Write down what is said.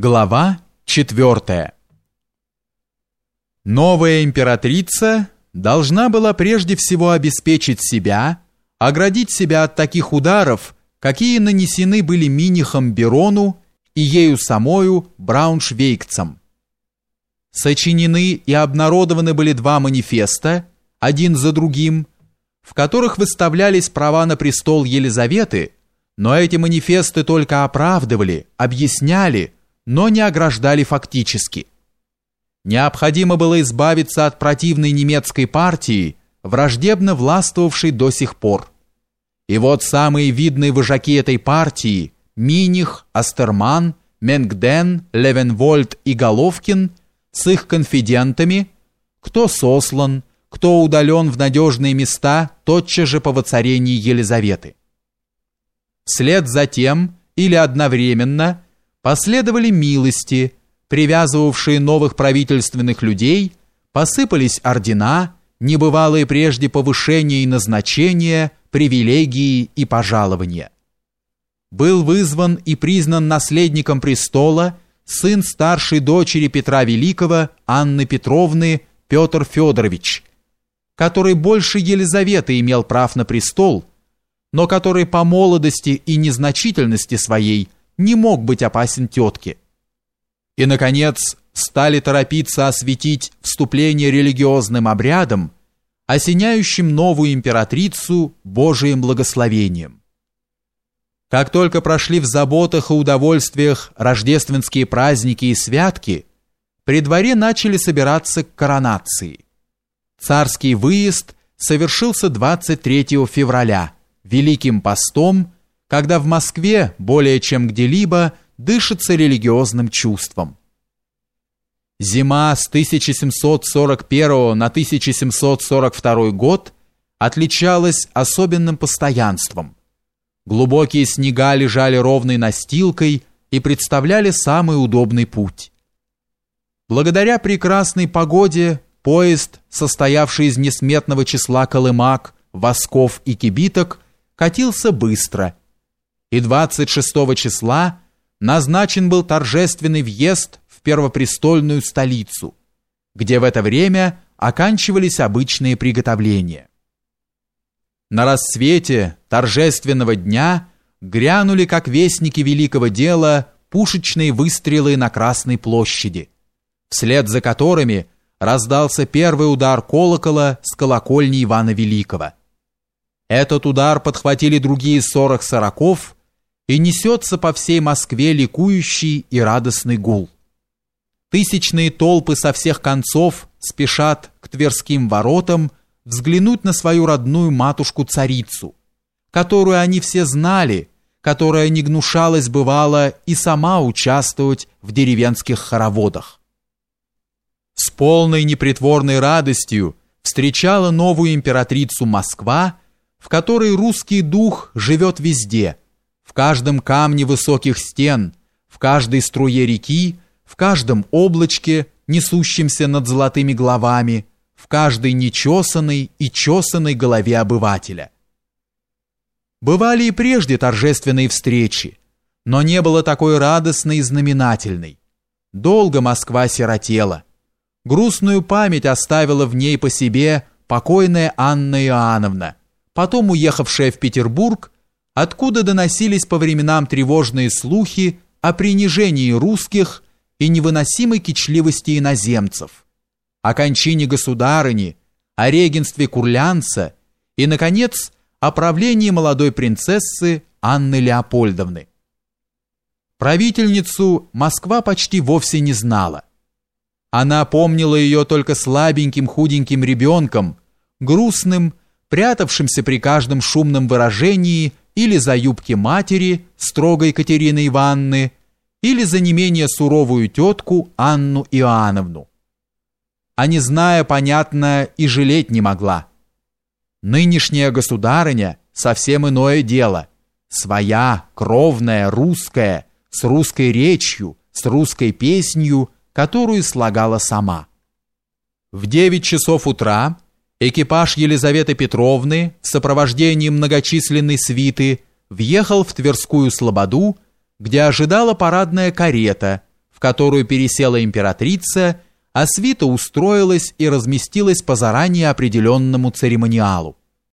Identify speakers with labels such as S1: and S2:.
S1: Глава 4. Новая императрица должна была прежде всего обеспечить себя, оградить себя от таких ударов, какие нанесены были Минихом Берону и ею самою Брауншвейгцам. Сочинены и обнародованы были два манифеста, один за другим, в которых выставлялись права на престол Елизаветы, но эти манифесты только оправдывали, объясняли, но не ограждали фактически. Необходимо было избавиться от противной немецкой партии, враждебно властвовавшей до сих пор. И вот самые видные вожаки этой партии – Миних, Астерман, Менгден, Левенвольд и Головкин – с их конфидентами, кто сослан, кто удален в надежные места тотчас же по воцарении Елизаветы. Вслед за тем или одновременно – Последовали милости, привязывавшие новых правительственных людей, посыпались ордена, небывалые прежде повышения и назначения, привилегии и пожалования. Был вызван и признан наследником престола сын старшей дочери Петра Великого Анны Петровны Петр Федорович, который больше Елизаветы имел прав на престол, но который по молодости и незначительности своей – не мог быть опасен тетке. И, наконец, стали торопиться осветить вступление религиозным обрядом, осеняющим новую императрицу Божиим благословением. Как только прошли в заботах и удовольствиях рождественские праздники и святки, при дворе начали собираться к коронации. Царский выезд совершился 23 февраля, Великим постом – когда в Москве более чем где-либо дышится религиозным чувством. Зима с 1741 на 1742 год отличалась особенным постоянством. Глубокие снега лежали ровной настилкой и представляли самый удобный путь. Благодаря прекрасной погоде поезд, состоявший из несметного числа колымак, восков и кибиток, катился быстро – и 26 числа назначен был торжественный въезд в первопрестольную столицу, где в это время оканчивались обычные приготовления. На рассвете торжественного дня грянули, как вестники великого дела, пушечные выстрелы на Красной площади, вслед за которыми раздался первый удар колокола с колокольни Ивана Великого. Этот удар подхватили другие сорок сороков, и несется по всей Москве ликующий и радостный гул. Тысячные толпы со всех концов спешат к Тверским воротам взглянуть на свою родную матушку-царицу, которую они все знали, которая не гнушалась бывало и сама участвовать в деревенских хороводах. С полной непритворной радостью встречала новую императрицу Москва, в которой русский дух живет везде – в каждом камне высоких стен, в каждой струе реки, в каждом облачке, несущемся над золотыми головами, в каждой нечесанной и чесанной голове обывателя. Бывали и прежде торжественные встречи, но не было такой радостной и знаменательной. Долго Москва сиротела. Грустную память оставила в ней по себе покойная Анна Иоанновна, потом уехавшая в Петербург откуда доносились по временам тревожные слухи о принижении русских и невыносимой кичливости иноземцев, о кончине государыни, о регенстве Курлянца и, наконец, о правлении молодой принцессы Анны Леопольдовны. Правительницу Москва почти вовсе не знала. Она помнила ее только слабеньким худеньким ребенком, грустным, прятавшимся при каждом шумном выражении или за юбки матери, строгой Екатерины Ивановны, или за не менее суровую тетку Анну Иоанновну. А не зная, понятно, и жалеть не могла. Нынешняя государыня совсем иное дело. Своя, кровная, русская, с русской речью, с русской песнью, которую слагала сама. В девять часов утра Экипаж Елизаветы Петровны в сопровождении многочисленной свиты въехал в Тверскую Слободу, где ожидала парадная карета, в которую пересела императрица, а свита устроилась и разместилась по заранее определенному церемониалу.